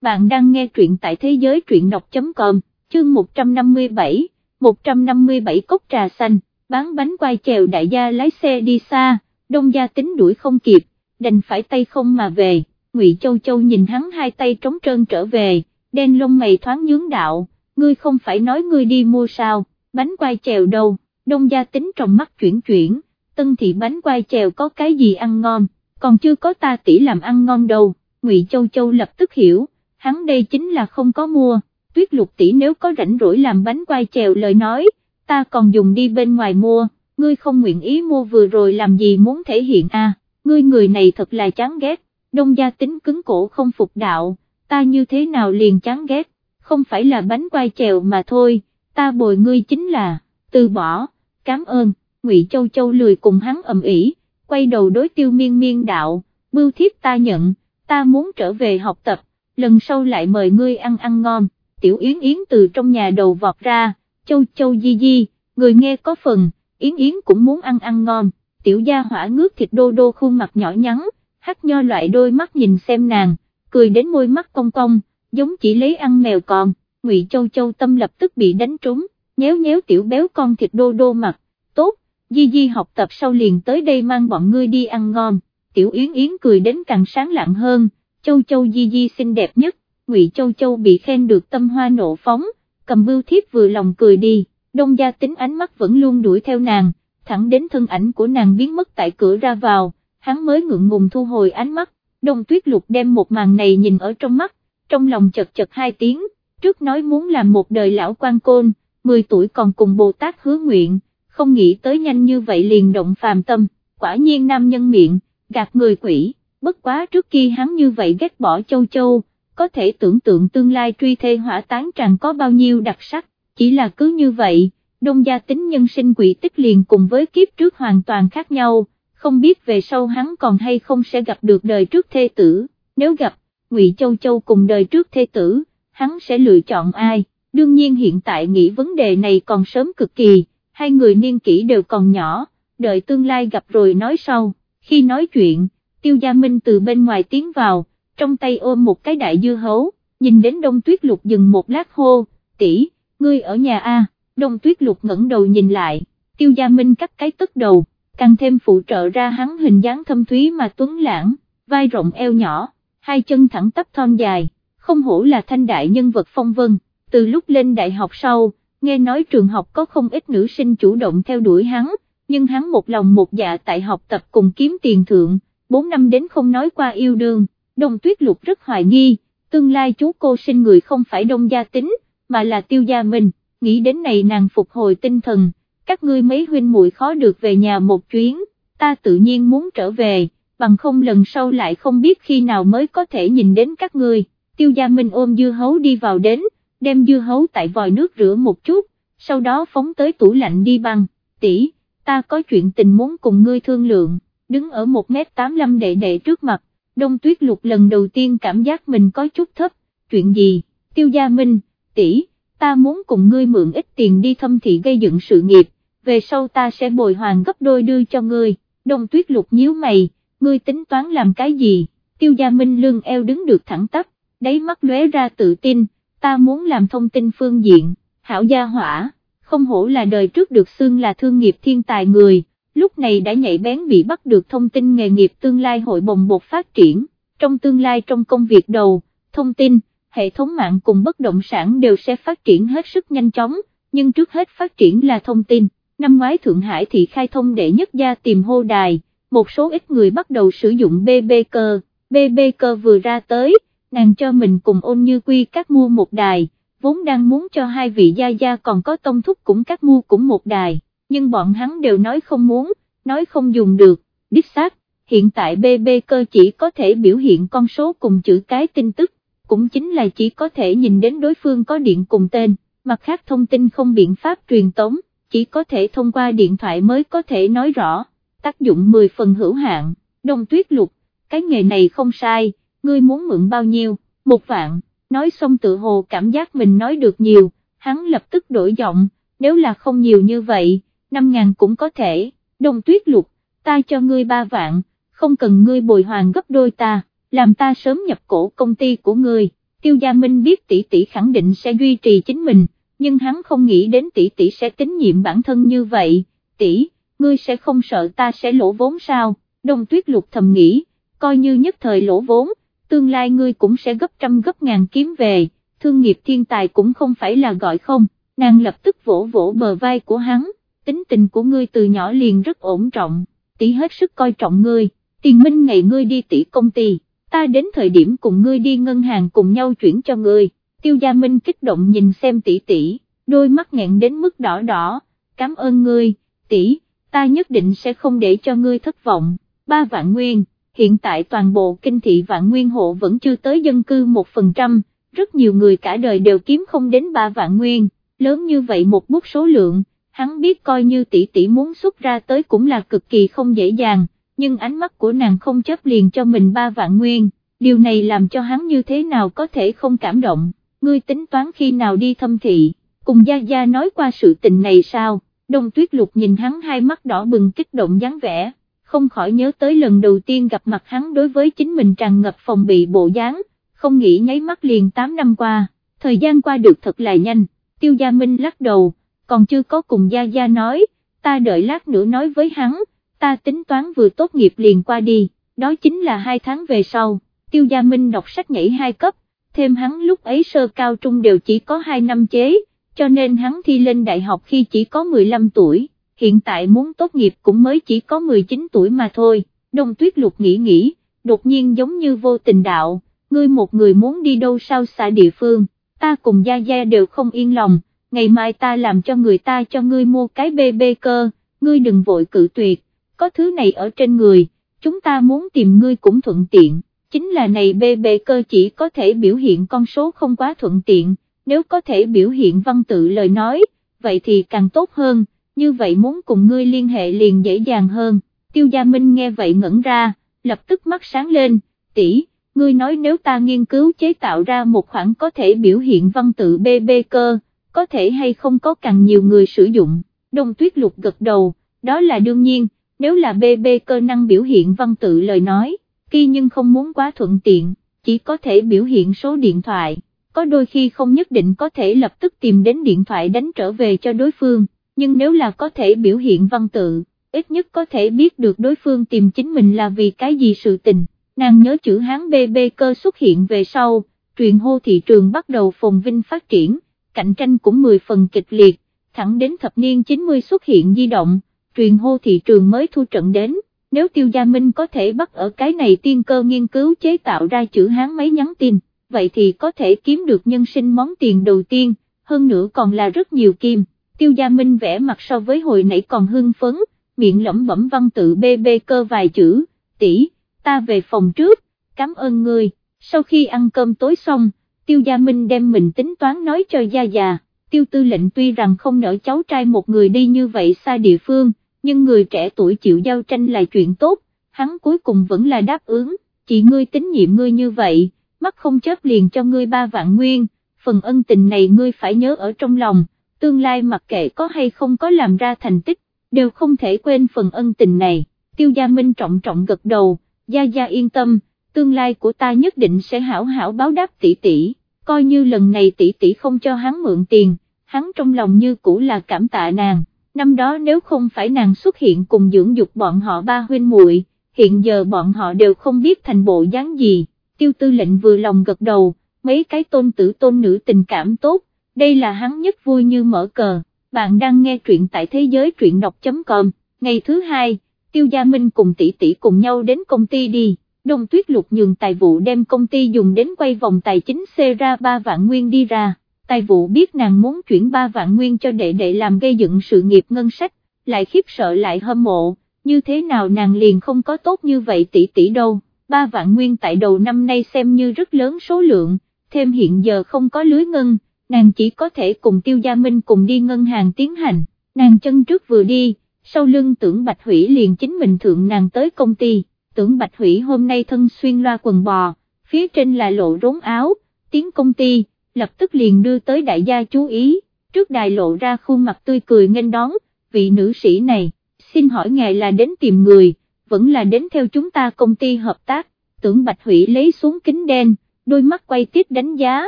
bạn đang nghe truyện tại thế giới truyện đọc.com, chương 157, 157 cốc trà xanh, bán bánh quai chèo đại gia lái xe đi xa, đông gia tính đuổi không kịp, đành phải tay không mà về, Ngụy Châu Châu nhìn hắn hai tay trống trơn trở về, đen lông mày thoáng nhướng đạo, ngươi không phải nói ngươi đi mua sao, bánh quai chèo đâu, đông gia tính trong mắt chuyển chuyển, tân thị bánh quai chèo có cái gì ăn ngon, còn chưa có ta tỷ làm ăn ngon đâu, Ngụy Châu Châu lập tức hiểu, hắn đây chính là không có mua, tuyết lục tỷ nếu có rảnh rỗi làm bánh quai chèo lời nói, ta còn dùng đi bên ngoài mua, ngươi không nguyện ý mua vừa rồi làm gì muốn thể hiện a? ngươi người này thật là chán ghét, đông gia tính cứng cổ không phục đạo, ta như thế nào liền chán ghét, không phải là bánh quai chèo mà thôi, ta bồi ngươi chính là, từ bỏ, cảm ơn, Ngụy Châu Châu lười cùng hắn ầm ĩ, quay đầu đối tiêu miên miên đạo, bưu thiếp ta nhận, ta muốn trở về học tập, lần sau lại mời ngươi ăn ăn ngon, tiểu Yến Yến từ trong nhà đầu vọt ra, Châu Châu Di Di, người nghe có phần, Yến Yến cũng muốn ăn ăn ngon, tiểu gia hỏa ngước thịt đô đô khuôn mặt nhỏ nhắn, hắt nho loại đôi mắt nhìn xem nàng, cười đến môi mắt cong cong, giống chỉ lấy ăn mèo còn, Ngụy Châu Châu tâm lập tức bị đánh trúng, nhéo nhéo tiểu béo con thịt đô đô mặt, tốt, Di Di học tập sau liền tới đây mang bọn ngươi đi ăn ngon, tiểu Yến Yến cười đến càng sáng lạng hơn, Châu Châu Di Di xinh đẹp nhất, Ngụy Châu Châu bị khen được tâm hoa nộ phóng, cầm bưu thiếp vừa lòng cười đi, đông gia tính ánh mắt vẫn luôn đuổi theo nàng, thẳng đến thân ảnh của nàng biến mất tại cửa ra vào, hắn mới ngượng ngùng thu hồi ánh mắt, đông tuyết lục đem một màn này nhìn ở trong mắt, trong lòng chật chật hai tiếng, trước nói muốn làm một đời lão quan côn, 10 tuổi còn cùng Bồ Tát hứa nguyện, không nghĩ tới nhanh như vậy liền động phàm tâm, quả nhiên nam nhân miệng, gạt người quỷ, bất quá trước khi hắn như vậy ghét bỏ châu châu, có thể tưởng tượng tương lai truy thê hỏa tán tràn có bao nhiêu đặc sắc, chỉ là cứ như vậy, đông gia tính nhân sinh quỷ tích liền cùng với kiếp trước hoàn toàn khác nhau, không biết về sau hắn còn hay không sẽ gặp được đời trước thê tử, nếu gặp, Ngụy Châu Châu cùng đời trước thê tử, hắn sẽ lựa chọn ai, đương nhiên hiện tại nghĩ vấn đề này còn sớm cực kỳ, hai người niên kỷ đều còn nhỏ, đợi tương lai gặp rồi nói sau, khi nói chuyện, Tiêu Gia Minh từ bên ngoài tiến vào, trong tay ôm một cái đại dưa hấu, nhìn đến đông tuyết lục dừng một lát hô, tỷ, ngươi ở nhà a? đông tuyết lục ngẩng đầu nhìn lại, tiêu gia minh cắt cái tức đầu, càng thêm phụ trợ ra hắn hình dáng thâm thúy mà tuấn lãng, vai rộng eo nhỏ, hai chân thẳng tắp thon dài, không hổ là thanh đại nhân vật phong vân, từ lúc lên đại học sau, nghe nói trường học có không ít nữ sinh chủ động theo đuổi hắn, nhưng hắn một lòng một dạ tại học tập cùng kiếm tiền thượng, 4 năm đến không nói qua yêu đương, đông tuyết lục rất hoài nghi, tương lai chú cô sinh người không phải đông gia tính, mà là tiêu gia mình. nghĩ đến này nàng phục hồi tinh thần, các ngươi mấy huynh muội khó được về nhà một chuyến, ta tự nhiên muốn trở về, bằng không lần sau lại không biết khi nào mới có thể nhìn đến các ngươi, tiêu gia minh ôm dưa hấu đi vào đến, đem dưa hấu tại vòi nước rửa một chút, sau đó phóng tới tủ lạnh đi băng, tỷ, ta có chuyện tình muốn cùng ngươi thương lượng, đứng ở 1m85 đệ đệ trước mặt, đông tuyết lục lần đầu tiên cảm giác mình có chút thấp, chuyện gì, tiêu gia minh, tỷ, ta muốn cùng ngươi mượn ít tiền đi thâm thị gây dựng sự nghiệp, về sau ta sẽ bồi hoàn gấp đôi đưa cho ngươi, đông tuyết lục nhíu mày, ngươi tính toán làm cái gì, tiêu gia minh lưng eo đứng được thẳng tắp, đáy mắt lóe ra tự tin, ta muốn làm thông tin phương diện, hảo gia hỏa, không hổ là đời trước được xưng là thương nghiệp thiên tài người lúc này đã nhạy bén bị bắt được thông tin nghề nghiệp tương lai hội bồng bột phát triển, trong tương lai trong công việc đầu, thông tin, hệ thống mạng cùng bất động sản đều sẽ phát triển hết sức nhanh chóng, nhưng trước hết phát triển là thông tin, năm ngoái Thượng Hải thị khai thông đệ nhất gia tìm hô đài, một số ít người bắt đầu sử dụng BB cơ, BB cơ vừa ra tới, nàng cho mình cùng ôn như quy các mua một đài, vốn đang muốn cho hai vị gia gia còn có tông thúc cũng các mua cũng một đài nhưng bọn hắn đều nói không muốn, nói không dùng được, đích xác, hiện tại BB cơ chỉ có thể biểu hiện con số cùng chữ cái tin tức, cũng chính là chỉ có thể nhìn đến đối phương có điện cùng tên, mặt khác thông tin không biện pháp truyền tống, chỉ có thể thông qua điện thoại mới có thể nói rõ, tác dụng 10 phần hữu hạn, đông tuyết lục, cái nghề này không sai, ngươi muốn mượn bao nhiêu, một vạn, nói xong tự hồ cảm giác mình nói được nhiều, hắn lập tức đổi giọng, nếu là không nhiều như vậy, năm ngàn cũng có thể, đông tuyết lục, ta cho ngươi ba vạn, không cần ngươi bồi hoàn gấp đôi ta, làm ta sớm nhập cổ công ty của ngươi, Tiêu Gia Minh biết tỷ tỷ khẳng định sẽ duy trì chính mình, nhưng hắn không nghĩ đến tỷ tỷ sẽ tín nhiệm bản thân như vậy, tỷ, ngươi sẽ không sợ ta sẽ lỗ vốn sao, đông tuyết lục thầm nghĩ, coi như nhất thời lỗ vốn, tương lai ngươi cũng sẽ gấp trăm gấp ngàn kiếm về, thương nghiệp thiên tài cũng không phải là gọi không, nàng lập tức vỗ vỗ bờ vai của hắn, tính tình của ngươi từ nhỏ liền rất ổn trọng, tỷ hết sức coi trọng ngươi, tiền minh ngày ngươi đi tỷ công ty, ta đến thời điểm cùng ngươi đi ngân hàng cùng nhau chuyển cho ngươi, tiêu gia minh kích động nhìn xem tỷ tỷ, đôi mắt nghẹn đến mức đỏ đỏ, cảm ơn ngươi, tỷ, ta nhất định sẽ không để cho ngươi thất vọng, ba vạn nguyên, hiện tại toàn bộ kinh thị vạn nguyên hộ vẫn chưa tới dân cư một phần trăm, rất nhiều người cả đời đều kiếm không đến ba vạn nguyên, lớn như vậy một bút số lượng, hắn biết coi như tỷ tỷ muốn xuất ra tới cũng là cực kỳ không dễ dàng, nhưng ánh mắt của nàng không chấp liền cho mình ba vạn nguyên, điều này làm cho hắn như thế nào có thể không cảm động, ngươi tính toán khi nào đi thâm thị, cùng Gia Gia nói qua sự tình này sao, đông tuyết lục nhìn hắn hai mắt đỏ bừng kích động dáng vẻ, không khỏi nhớ tới lần đầu tiên gặp mặt hắn đối với chính mình tràn ngập phòng bị bộ dáng, không nghĩ nháy mắt liền 8 năm qua, thời gian qua được thật là nhanh, tiêu gia minh lắc đầu, còn chưa có cùng Gia Gia nói, ta đợi lát nữa nói với hắn, ta tính toán vừa tốt nghiệp liền qua đi, đó chính là hai tháng về sau, tiêu gia minh đọc sách nhảy hai cấp, thêm hắn lúc ấy sơ cao trung đều chỉ có 2 năm chế, cho nên hắn thi lên đại học khi chỉ có 15 tuổi, hiện tại muốn tốt nghiệp cũng mới chỉ có 19 tuổi mà thôi, đông tuyết lục nghĩ nghĩ, đột nhiên giống như vô tình đạo, ngươi một người muốn đi đâu sao xa địa phương, ta cùng Gia Gia đều không yên lòng, ngày mai ta làm cho người ta cho ngươi mua cái bê bê cơ, ngươi đừng vội cự tuyệt, có thứ này ở trên người, chúng ta muốn tìm ngươi cũng thuận tiện, chính là này bê bê cơ chỉ có thể biểu hiện con số không quá thuận tiện, nếu có thể biểu hiện văn tự lời nói, vậy thì càng tốt hơn, như vậy muốn cùng ngươi liên hệ liền dễ dàng hơn, tiêu gia minh nghe vậy ngẩn ra, lập tức mắt sáng lên, tỷ ngươi nói nếu ta nghiên cứu chế tạo ra một khoản có thể biểu hiện văn tự BB cơ, có thể hay không có càng nhiều người sử dụng, đông tuyết lục gật đầu, đó là đương nhiên, nếu là BB cơ năng biểu hiện văn tự lời nói, khi nhưng không muốn quá thuận tiện, chỉ có thể biểu hiện số điện thoại, có đôi khi không nhất định có thể lập tức tìm đến điện thoại đánh trở về cho đối phương, nhưng nếu là có thể biểu hiện văn tự, ít nhất có thể biết được đối phương tìm chính mình là vì cái gì sự tình nàng nhớ chữ Hán BB cơ xuất hiện về sau, truyền hô thị trường bắt đầu phồn vinh phát triển, cạnh tranh cũng 10 phần kịch liệt, thẳng đến thập niên 90 xuất hiện di động, truyền hô thị trường mới thu trận đến, nếu Tiêu Gia Minh có thể bắt ở cái này tiên cơ nghiên cứu chế tạo ra chữ Hán máy nhắn tin, vậy thì có thể kiếm được nhân sinh món tiền đầu tiên, hơn nữa còn là rất nhiều kim. Tiêu Gia Minh vẽ mặt so với hồi nãy còn hưng phấn, miệng lẩm bẩm văn tự bê bê cơ vài chữ, tỷ ta về phòng trước, cảm ơn ngươi, sau khi ăn cơm tối xong, tiêu gia minh đem mình tính toán nói cho gia già, tiêu tư lệnh tuy rằng không nỡ cháu trai một người đi như vậy xa địa phương, nhưng người trẻ tuổi chịu giao tranh là chuyện tốt, hắn cuối cùng vẫn là đáp ứng, chị ngươi tín nhiệm ngươi như vậy, mắt không chớp liền cho ngươi ba vạn nguyên, phần ân tình này ngươi phải nhớ ở trong lòng, tương lai mặc kệ có hay không có làm ra thành tích, đều không thể quên phần ân tình này, tiêu gia minh trọng trọng gật đầu, Gia Gia yên tâm, tương lai của ta nhất định sẽ hảo hảo báo đáp tỷ tỷ, coi như lần này tỷ tỷ không cho hắn mượn tiền, hắn trong lòng như cũ là cảm tạ nàng, năm đó nếu không phải nàng xuất hiện cùng dưỡng dục bọn họ ba huynh muội, hiện giờ bọn họ đều không biết thành bộ dáng gì, tiêu tư lệnh vừa lòng gật đầu, mấy cái tôn tử tôn nữ tình cảm tốt, đây là hắn nhất vui như mở cờ, bạn đang nghe truyện tại thế giới truyện đọc.com, ngày thứ hai Tiêu Gia Minh cùng tỷ tỷ cùng nhau đến công ty đi, Đông Tuyết Lục nhường tài vụ đem công ty dùng đến quay vòng tài chính xê ra 3 vạn nguyên đi ra, tài vụ biết nàng muốn chuyển 3 vạn nguyên cho đệ đệ làm gây dựng sự nghiệp ngân sách, lại khiếp sợ lại hâm mộ, như thế nào nàng liền không có tốt như vậy tỷ tỷ đâu, 3 vạn nguyên tại đầu năm nay xem như rất lớn số lượng, thêm hiện giờ không có lưới ngân, nàng chỉ có thể cùng Tiêu Gia Minh cùng đi ngân hàng tiến hành, nàng chân trước vừa đi sau lưng tưởng Bạch Hủy liền chính mình thượng nàng tới công ty, tưởng Bạch Hủy hôm nay thân xuyên loa quần bò, phía trên là lộ rốn áo, tiếng công ty, lập tức liền đưa tới đại gia chú ý, trước đài lộ ra khuôn mặt tươi cười nghênh đón, vị nữ sĩ này, xin hỏi ngài là đến tìm người, vẫn là đến theo chúng ta công ty hợp tác, tưởng Bạch Hủy lấy xuống kính đen, đôi mắt quay tít đánh giá,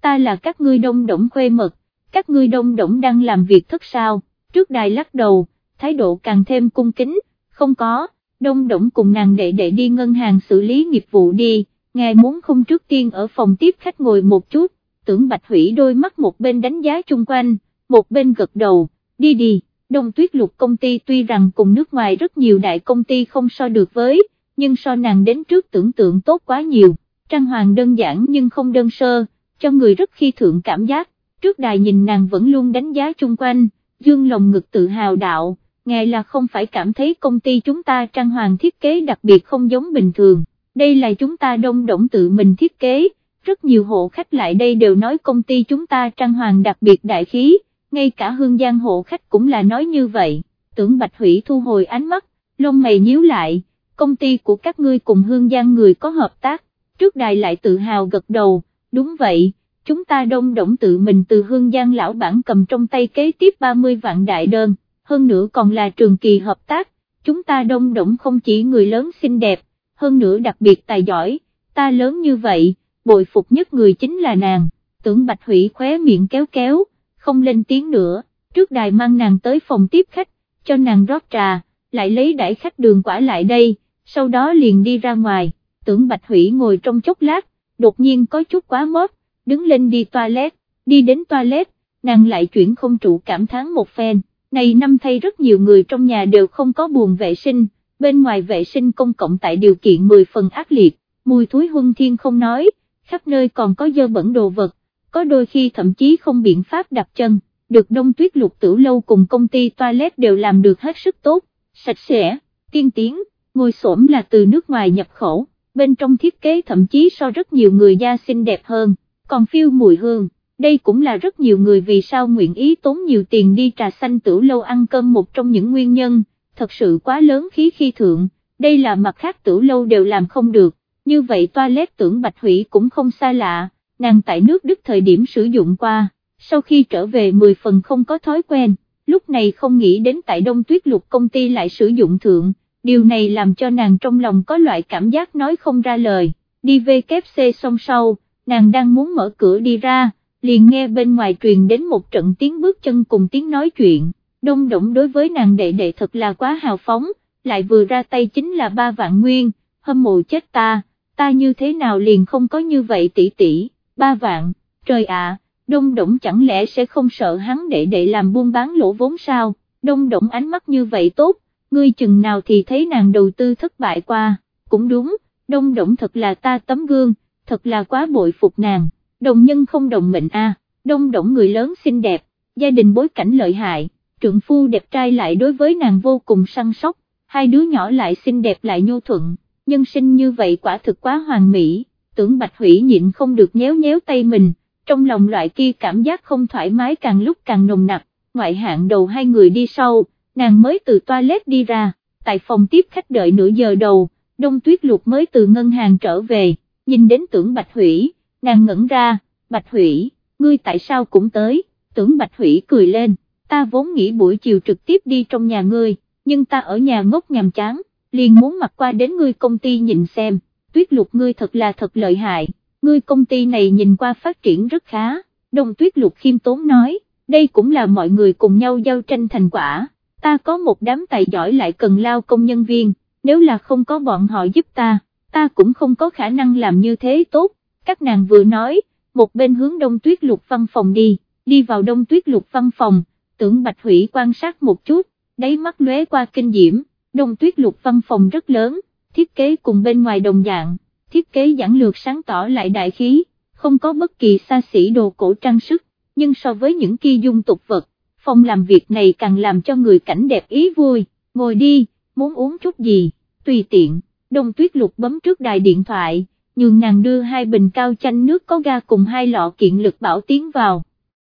ta là các ngươi đông đổng khuê mật, các ngươi đông đổng đang làm việc thất sao, trước đài lắc đầu, thái độ càng thêm cung kính, không có, đông đổng cùng nàng đệ đệ đi ngân hàng xử lý nghiệp vụ đi, ngài muốn không trước tiên ở phòng tiếp khách ngồi một chút, tưởng bạch hủy đôi mắt một bên đánh giá chung quanh, một bên gật đầu, đi đi, đông tuyết lục công ty tuy rằng cùng nước ngoài rất nhiều đại công ty không so được với, nhưng so nàng đến trước tưởng tượng tốt quá nhiều, trang hoàng đơn giản nhưng không đơn sơ, cho người rất khi thượng cảm giác, trước đài nhìn nàng vẫn luôn đánh giá chung quanh, dương lòng ngực tự hào đạo, ngài là không phải cảm thấy công ty chúng ta trang hoàng thiết kế đặc biệt không giống bình thường, đây là chúng ta đông động tự mình thiết kế, rất nhiều hộ khách lại đây đều nói công ty chúng ta trang hoàng đặc biệt đại khí, ngay cả hương giang hộ khách cũng là nói như vậy, tưởng Bạch Hủy thu hồi ánh mắt, lông mày nhíu lại, công ty của các ngươi cùng hương giang người có hợp tác, trước đài lại tự hào gật đầu, đúng vậy, chúng ta đông động tự mình từ hương giang lão bản cầm trong tay kế tiếp 30 vạn đại đơn, hơn nữa còn là trường kỳ hợp tác, chúng ta đông động không chỉ người lớn xinh đẹp, hơn nữa đặc biệt tài giỏi, ta lớn như vậy, bội phục nhất người chính là nàng, tưởng bạch hủy khóe miệng kéo kéo, không lên tiếng nữa, trước đài mang nàng tới phòng tiếp khách, cho nàng rót trà, lại lấy đãi khách đường quả lại đây, sau đó liền đi ra ngoài, tưởng bạch hủy ngồi trong chốc lát, đột nhiên có chút quá mót, đứng lên đi toilet, đi đến toilet, nàng lại chuyển không trụ cảm thán một phen, này năm thay rất nhiều người trong nhà đều không có buồn vệ sinh, bên ngoài vệ sinh công cộng tại điều kiện 10 phần ác liệt, mùi thúi huân thiên không nói, khắp nơi còn có dơ bẩn đồ vật, có đôi khi thậm chí không biện pháp đặt chân, được đông tuyết lục tử lâu cùng công ty toilet đều làm được hết sức tốt, sạch sẽ, tiên tiến, ngôi xổm là từ nước ngoài nhập khẩu, bên trong thiết kế thậm chí so rất nhiều người da xinh đẹp hơn, còn phiêu mùi hương. Đây cũng là rất nhiều người vì sao nguyện ý tốn nhiều tiền đi trà xanh tử lâu ăn cơm một trong những nguyên nhân, thật sự quá lớn khí khi thượng, đây là mặt khác tử lâu đều làm không được, như vậy toilet tưởng bạch hủy cũng không xa lạ, nàng tại nước Đức thời điểm sử dụng qua, sau khi trở về 10 phần không có thói quen, lúc này không nghĩ đến tại đông tuyết lục công ty lại sử dụng thượng, điều này làm cho nàng trong lòng có loại cảm giác nói không ra lời, đi về kép xe xong sau, nàng đang muốn mở cửa đi ra, liền nghe bên ngoài truyền đến một trận tiếng bước chân cùng tiếng nói chuyện, đông động đối với nàng đệ đệ thật là quá hào phóng, lại vừa ra tay chính là ba vạn nguyên, hâm mộ chết ta, ta như thế nào liền không có như vậy tỷ tỷ, ba vạn, trời ạ, đông động chẳng lẽ sẽ không sợ hắn đệ đệ làm buôn bán lỗ vốn sao, đông động ánh mắt như vậy tốt, ngươi chừng nào thì thấy nàng đầu tư thất bại qua, cũng đúng, đông động thật là ta tấm gương, thật là quá bội phục nàng, đồng nhân không đồng mệnh a, đông động người lớn xinh đẹp, gia đình bối cảnh lợi hại, trượng phu đẹp trai lại đối với nàng vô cùng săn sóc, hai đứa nhỏ lại xinh đẹp lại nhu thuận, nhân sinh như vậy quả thực quá hoàn mỹ, tưởng bạch hủy nhịn không được nhéo nhéo tay mình, trong lòng loại kia cảm giác không thoải mái càng lúc càng nồng nặc, ngoại hạng đầu hai người đi sau, nàng mới từ toilet đi ra, tại phòng tiếp khách đợi nửa giờ đầu, đông tuyết lục mới từ ngân hàng trở về, nhìn đến tưởng bạch hủy, nàng ngẩn ra, bạch hủy, ngươi tại sao cũng tới, tưởng bạch hủy cười lên, ta vốn nghĩ buổi chiều trực tiếp đi trong nhà ngươi, nhưng ta ở nhà ngốc nhàm chán, liền muốn mặc qua đến ngươi công ty nhìn xem, tuyết lục ngươi thật là thật lợi hại, ngươi công ty này nhìn qua phát triển rất khá, đồng tuyết lục khiêm tốn nói, đây cũng là mọi người cùng nhau giao tranh thành quả, ta có một đám tài giỏi lại cần lao công nhân viên, nếu là không có bọn họ giúp ta, ta cũng không có khả năng làm như thế tốt, các nàng vừa nói, một bên hướng đông tuyết lục văn phòng đi, đi vào đông tuyết lục văn phòng, tưởng bạch hủy quan sát một chút, đáy mắt lóe qua kinh diễm, đông tuyết lục văn phòng rất lớn, thiết kế cùng bên ngoài đồng dạng, thiết kế giản lược sáng tỏ lại đại khí, không có bất kỳ xa xỉ đồ cổ trang sức, nhưng so với những kia dung tục vật, phòng làm việc này càng làm cho người cảnh đẹp ý vui, ngồi đi, muốn uống chút gì, tùy tiện, đông tuyết lục bấm trước đài điện thoại, nhường nàng đưa hai bình cao chanh nước có ga cùng hai lọ kiện lực bảo tiến vào.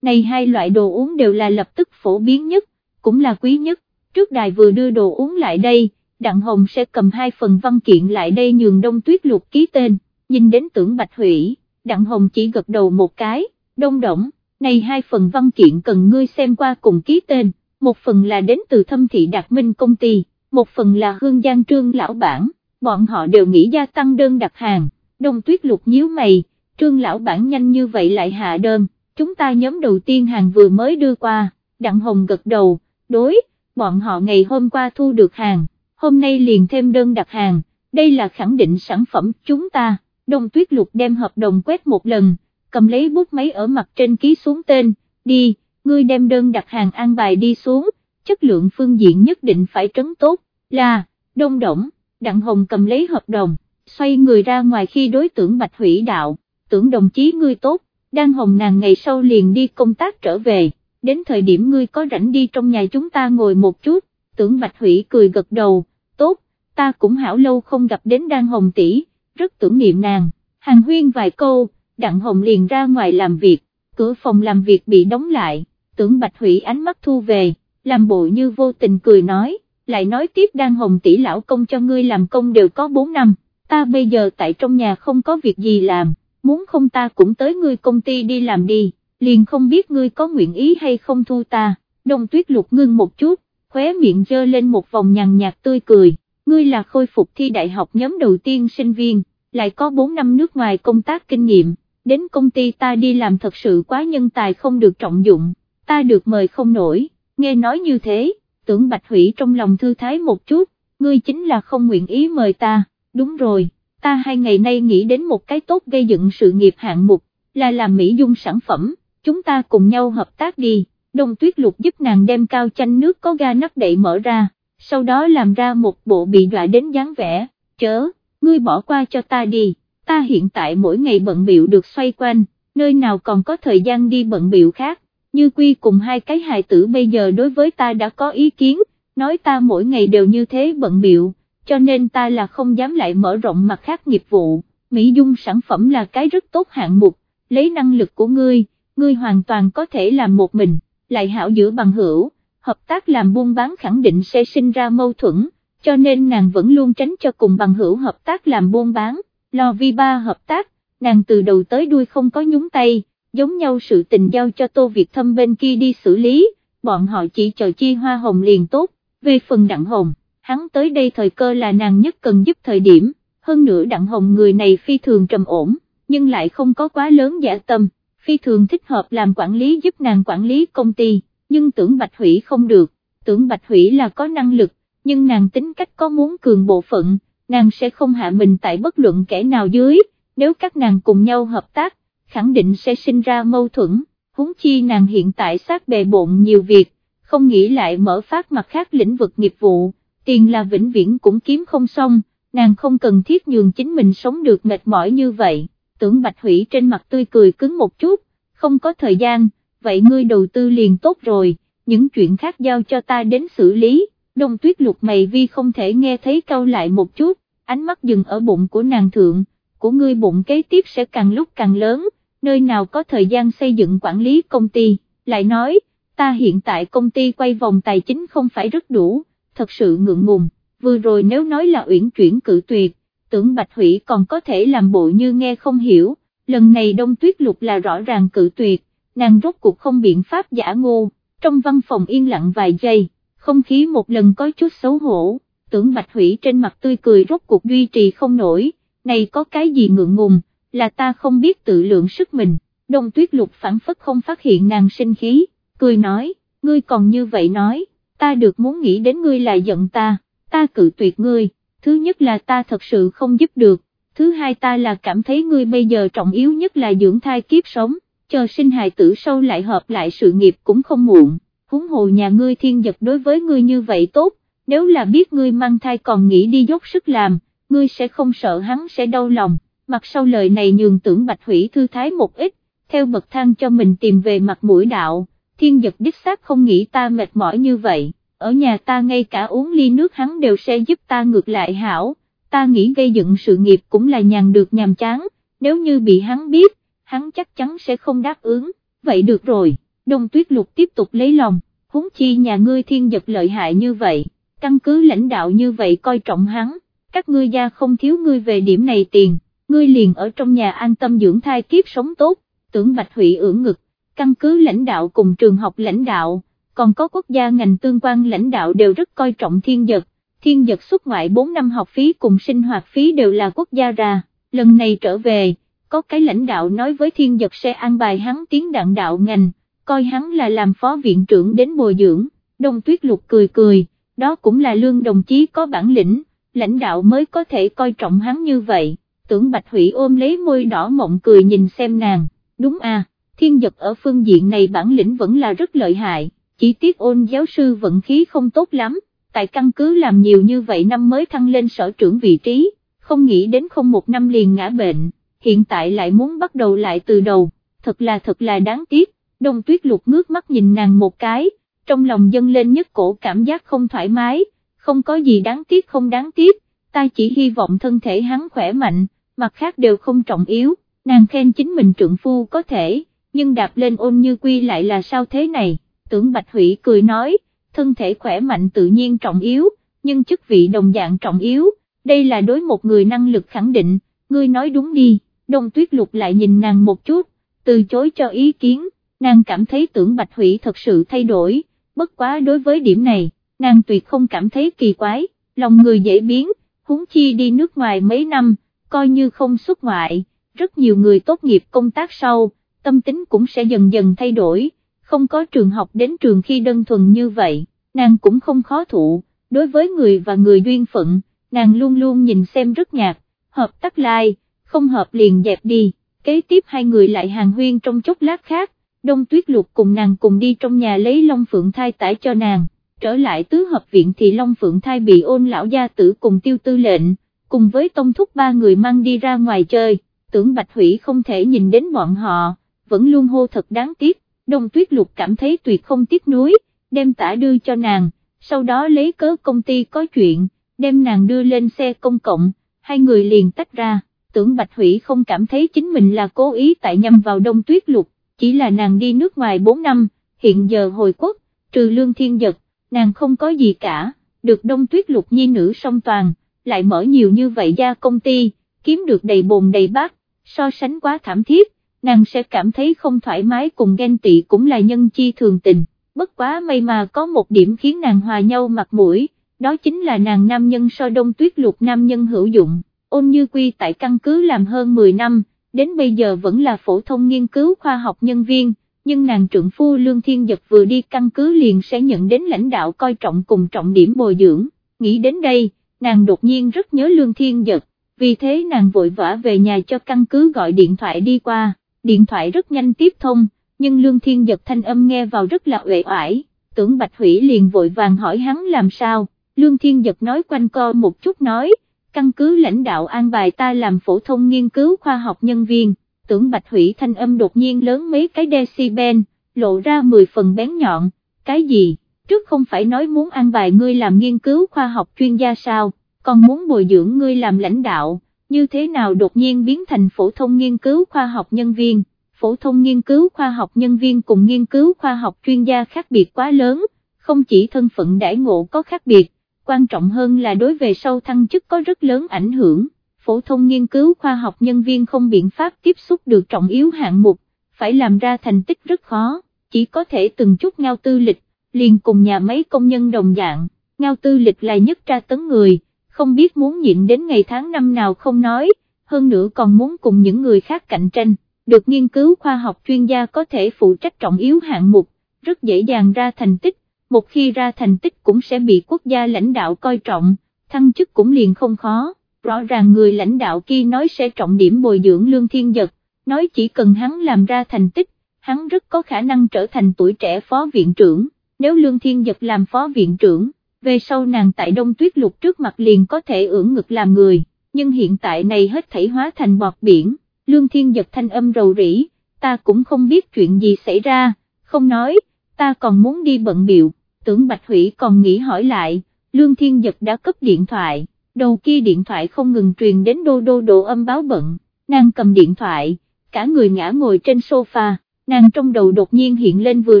Này hai loại đồ uống đều là lập tức phổ biến nhất, cũng là quý nhất, trước đài vừa đưa đồ uống lại đây, Đặng Hồng sẽ cầm hai phần văn kiện lại đây nhường đông tuyết lục ký tên, nhìn đến tưởng bạch hủy, Đặng Hồng chỉ gật đầu một cái, đông động, này hai phần văn kiện cần ngươi xem qua cùng ký tên, một phần là đến từ thâm thị đạt minh công ty, một phần là hương giang trương lão bản, bọn họ đều nghĩ gia tăng đơn đặt hàng, đông tuyết lục nhíu mày, trương lão bản nhanh như vậy lại hạ đơn, chúng ta nhóm đầu tiên hàng vừa mới đưa qua, Đặng Hồng gật đầu, đối, bọn họ ngày hôm qua thu được hàng, hôm nay liền thêm đơn đặt hàng, đây là khẳng định sản phẩm chúng ta, Đông Tuyết Lục đem hợp đồng quét một lần, cầm lấy bút máy ở mặt trên ký xuống tên, đi, ngươi đem đơn đặt hàng an bài đi xuống, chất lượng phương diện nhất định phải trấn tốt, là, đông động, Đặng Hồng cầm lấy hợp đồng, xoay người ra ngoài khi đối tượng Bạch Hủy đạo, tưởng đồng chí ngươi tốt, đang hồng nàng ngày sau liền đi công tác trở về, đến thời điểm ngươi có rảnh đi trong nhà chúng ta ngồi một chút, tưởng Bạch Hủy cười gật đầu, tốt, ta cũng hảo lâu không gặp đến Đan Hồng tỷ, rất tưởng niệm nàng, hàng huyên vài câu, Đặng Hồng liền ra ngoài làm việc, cửa phòng làm việc bị đóng lại, tưởng Bạch Hủy ánh mắt thu về, làm bộ như vô tình cười nói, lại nói tiếp Đan Hồng tỷ lão công cho ngươi làm công đều có 4 năm, ta bây giờ tại trong nhà không có việc gì làm, muốn không ta cũng tới ngươi công ty đi làm đi, liền không biết ngươi có nguyện ý hay không thu ta, đông tuyết lục ngưng một chút, khóe miệng dơ lên một vòng nhàn nhạt tươi cười, ngươi là khôi phục thi đại học nhóm đầu tiên sinh viên, lại có 4 năm nước ngoài công tác kinh nghiệm, đến công ty ta đi làm thật sự quá nhân tài không được trọng dụng, ta được mời không nổi, nghe nói như thế, tưởng Bạch Hủy trong lòng thư thái một chút, ngươi chính là không nguyện ý mời ta, đúng rồi, ta hai ngày nay nghĩ đến một cái tốt gây dựng sự nghiệp hạng mục, là làm mỹ dung sản phẩm, chúng ta cùng nhau hợp tác đi, đông tuyết lục giúp nàng đem cao chanh nước có ga nắp đậy mở ra, sau đó làm ra một bộ bị dọa đến dáng vẻ, chớ, ngươi bỏ qua cho ta đi, ta hiện tại mỗi ngày bận biệu được xoay quanh, nơi nào còn có thời gian đi bận biệu khác, như quy cùng hai cái hài tử bây giờ đối với ta đã có ý kiến, nói ta mỗi ngày đều như thế bận biệu, cho nên ta là không dám lại mở rộng mặt khác nghiệp vụ, Mỹ Dung sản phẩm là cái rất tốt hạng mục, lấy năng lực của ngươi, ngươi hoàn toàn có thể làm một mình, lại hảo giữa bằng hữu, hợp tác làm buôn bán khẳng định sẽ sinh ra mâu thuẫn, cho nên nàng vẫn luôn tránh cho cùng bằng hữu hợp tác làm buôn bán, lo vi ba hợp tác, nàng từ đầu tới đuôi không có nhúng tay, giống nhau sự tình giao cho Tô Việt Thâm bên kia đi xử lý, bọn họ chỉ chờ chi hoa hồng liền tốt, về phần đặng hồng, hắn tới đây thời cơ là nàng nhất cần giúp thời điểm, hơn nữa đặng hồng người này phi thường trầm ổn, nhưng lại không có quá lớn giả tâm, phi thường thích hợp làm quản lý giúp nàng quản lý công ty, nhưng tưởng Bạch Hủy không được, tưởng Bạch Hủy là có năng lực, nhưng nàng tính cách có muốn cường bộ phận, nàng sẽ không hạ mình tại bất luận kẻ nào dưới, nếu các nàng cùng nhau hợp tác, khẳng định sẽ sinh ra mâu thuẫn, huống chi nàng hiện tại sát bề bộn nhiều việc, không nghĩ lại mở phát mặt khác lĩnh vực nghiệp vụ, tiền là vĩnh viễn cũng kiếm không xong, nàng không cần thiết nhường chính mình sống được mệt mỏi như vậy, tưởng Bạch Hủy trên mặt tươi cười cứng một chút, không có thời gian, vậy ngươi đầu tư liền tốt rồi, những chuyện khác giao cho ta đến xử lý, đông tuyết lục mày vi không thể nghe thấy câu lại một chút, ánh mắt dừng ở bụng của nàng thượng, của ngươi bụng kế tiếp sẽ càng lúc càng lớn, nơi nào có thời gian xây dựng quản lý công ty, lại nói, ta hiện tại công ty quay vòng tài chính không phải rất đủ, thật sự ngượng ngùng, vừa rồi nếu nói là uyển chuyển cự tuyệt, tưởng Bạch Hủy còn có thể làm bộ như nghe không hiểu, lần này đông tuyết lục là rõ ràng cự tuyệt, nàng rốt cuộc không biện pháp giả ngô, trong văn phòng yên lặng vài giây, không khí một lần có chút xấu hổ, tưởng Bạch Hủy trên mặt tươi cười rốt cuộc duy trì không nổi, này có cái gì ngượng ngùng, là ta không biết tự lượng sức mình, đông tuyết lục phản phất không phát hiện nàng sinh khí, cười nói, ngươi còn như vậy nói, ta được muốn nghĩ đến ngươi là giận ta, ta cự tuyệt ngươi, thứ nhất là ta thật sự không giúp được, thứ hai ta là cảm thấy ngươi bây giờ trọng yếu nhất là dưỡng thai kiếp sống, chờ sinh hài tử sâu lại hợp lại sự nghiệp cũng không muộn, huống hồ nhà ngươi thiên giật đối với ngươi như vậy tốt, nếu là biết ngươi mang thai còn nghĩ đi dốc sức làm, ngươi sẽ không sợ hắn sẽ đau lòng, mặt sau lời này nhường tưởng bạch hủy thư thái một ít, theo bậc thang cho mình tìm về mặt mũi đạo, thiên giật đích xác không nghĩ ta mệt mỏi như vậy, ở nhà ta ngay cả uống ly nước hắn đều sẽ giúp ta ngược lại hảo, ta nghĩ gây dựng sự nghiệp cũng là nhàn được nhàm chán, nếu như bị hắn biết, hắn chắc chắn sẽ không đáp ứng, vậy được rồi, đông tuyết lục tiếp tục lấy lòng, huống chi nhà ngươi thiên giật lợi hại như vậy, căn cứ lãnh đạo như vậy coi trọng hắn, các ngươi gia không thiếu ngươi về điểm này tiền, ngươi liền ở trong nhà an tâm dưỡng thai kiếp sống tốt, tưởng Bạch Hủy ưỡn ngực, căn cứ lãnh đạo cùng trường học lãnh đạo, còn có quốc gia ngành tương quan lãnh đạo đều rất coi trọng thiên dật, thiên dật xuất ngoại 4 năm học phí cùng sinh hoạt phí đều là quốc gia ra, lần này trở về, có cái lãnh đạo nói với thiên dật sẽ an bài hắn tiến đạn đạo ngành, coi hắn là làm phó viện trưởng đến bồi dưỡng, đông tuyết lục cười cười, đó cũng là lương đồng chí có bản lĩnh, lãnh đạo mới có thể coi trọng hắn như vậy, tưởng Bạch Hủy ôm lấy môi đỏ mộng cười nhìn xem nàng, đúng à, thiên giật ở phương diện này bản lĩnh vẫn là rất lợi hại, chỉ tiếc ôn giáo sư vận khí không tốt lắm, tại căn cứ làm nhiều như vậy năm mới thăng lên sở trưởng vị trí, không nghĩ đến không một năm liền ngã bệnh, hiện tại lại muốn bắt đầu lại từ đầu, thật là thật là đáng tiếc, đông tuyết lục ngước mắt nhìn nàng một cái, trong lòng dâng lên nhất cổ cảm giác không thoải mái, không có gì đáng tiếc không đáng tiếc, ta chỉ hy vọng thân thể hắn khỏe mạnh, mặt khác đều không trọng yếu, nàng khen chính mình trượng phu có thể, nhưng đạp lên ôn như quy lại là sao thế này, tưởng Bạch Hủy cười nói, thân thể khỏe mạnh tự nhiên trọng yếu, nhưng chức vị đồng dạng trọng yếu, đây là đối một người năng lực khẳng định, ngươi nói đúng đi, đông tuyết lục lại nhìn nàng một chút, từ chối cho ý kiến, nàng cảm thấy tưởng Bạch Hủy thật sự thay đổi, bất quá đối với điểm này, nàng tuyệt không cảm thấy kỳ quái, lòng người dễ biến, huống chi đi nước ngoài mấy năm, coi như không xuất ngoại, rất nhiều người tốt nghiệp công tác sau, tâm tính cũng sẽ dần dần thay đổi, không có trường học đến trường khi đơn thuần như vậy, nàng cũng không khó thụ, đối với người và người duyên phận, nàng luôn luôn nhìn xem rất nhạt, hợp tắt lai, không hợp liền dẹp đi, kế tiếp hai người lại hàng huyên trong chốc lát khác, đông tuyết lục cùng nàng cùng đi trong nhà lấy Long Phượng thai tải cho nàng, trở lại tứ hợp viện thì Long Phượng thai bị ôn lão gia tử cùng tiêu tư lệnh, cùng với tông thúc ba người mang đi ra ngoài chơi, tưởng Bạch Hủy không thể nhìn đến bọn họ, vẫn luôn hô thật đáng tiếc, đông tuyết lục cảm thấy tuyệt không tiếc nuối, đem tả đưa cho nàng, sau đó lấy cớ công ty có chuyện, đem nàng đưa lên xe công cộng, hai người liền tách ra, tưởng Bạch Hủy không cảm thấy chính mình là cố ý tại nhằm vào đông tuyết lục, chỉ là nàng đi nước ngoài 4 năm, hiện giờ hồi quốc, trừ lương thiên giật, nàng không có gì cả, được đông tuyết lục nhi nữ song toàn, lại mở nhiều như vậy ra công ty, kiếm được đầy bồn đầy bát, so sánh quá thảm thiết, nàng sẽ cảm thấy không thoải mái cùng ghen tị cũng là nhân chi thường tình, bất quá may mà có một điểm khiến nàng hòa nhau mặt mũi, đó chính là nàng nam nhân so đông tuyết lục nam nhân hữu dụng, ôn như quy tại căn cứ làm hơn 10 năm, đến bây giờ vẫn là phổ thông nghiên cứu khoa học nhân viên, nhưng nàng trưởng phu Lương Thiên Dật vừa đi căn cứ liền sẽ nhận đến lãnh đạo coi trọng cùng trọng điểm bồi dưỡng, nghĩ đến đây, nàng đột nhiên rất nhớ Lương Thiên Dật, vì thế nàng vội vã về nhà cho căn cứ gọi điện thoại đi qua, điện thoại rất nhanh tiếp thông, nhưng Lương Thiên Dật thanh âm nghe vào rất là uể oải, tưởng Bạch Hủy liền vội vàng hỏi hắn làm sao, Lương Thiên Dật nói quanh co một chút nói, căn cứ lãnh đạo an bài ta làm phổ thông nghiên cứu khoa học nhân viên, tưởng Bạch Hủy thanh âm đột nhiên lớn mấy cái decibel, lộ ra 10 phần bén nhọn, cái gì, trước không phải nói muốn an bài ngươi làm nghiên cứu khoa học chuyên gia sao, còn muốn bồi dưỡng ngươi làm lãnh đạo, như thế nào đột nhiên biến thành phổ thông nghiên cứu khoa học nhân viên, phổ thông nghiên cứu khoa học nhân viên cùng nghiên cứu khoa học chuyên gia khác biệt quá lớn, không chỉ thân phận đãi ngộ có khác biệt, quan trọng hơn là đối về sau thăng chức có rất lớn ảnh hưởng, phổ thông nghiên cứu khoa học nhân viên không biện pháp tiếp xúc được trọng yếu hạng mục, phải làm ra thành tích rất khó, chỉ có thể từng chút ngao tư lịch, liền cùng nhà máy công nhân đồng dạng, ngao tư lịch là nhất tra tấn người, không biết muốn nhịn đến ngày tháng năm nào không nói, hơn nữa còn muốn cùng những người khác cạnh tranh, được nghiên cứu khoa học chuyên gia có thể phụ trách trọng yếu hạng mục, rất dễ dàng ra thành tích, một khi ra thành tích cũng sẽ bị quốc gia lãnh đạo coi trọng, thăng chức cũng liền không khó, rõ ràng người lãnh đạo kia nói sẽ trọng điểm bồi dưỡng lương thiên giật, nói chỉ cần hắn làm ra thành tích, hắn rất có khả năng trở thành tuổi trẻ phó viện trưởng, nếu lương thiên giật làm phó viện trưởng, về sau nàng tại đông tuyết lục trước mặt liền có thể ưỡn ngực làm người, nhưng hiện tại này hết thảy hóa thành bọt biển, lương thiên giật thanh âm rầu rĩ, ta cũng không biết chuyện gì xảy ra, không nói, ta còn muốn đi bận biệu, tưởng Bạch Hủy còn nghĩ hỏi lại, Lương Thiên Giật đã cấp điện thoại, đầu kia điện thoại không ngừng truyền đến đô đô độ âm báo bận, nàng cầm điện thoại, cả người ngã ngồi trên sofa, nàng trong đầu đột nhiên hiện lên vừa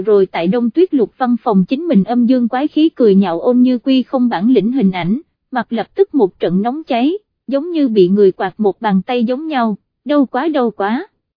rồi tại đông tuyết lục văn phòng chính mình âm dương quái khí cười nhạo ôn như quy không bản lĩnh hình ảnh, mặt lập tức một trận nóng cháy, giống như bị người quạt một bàn tay giống nhau, đau quá đau quá.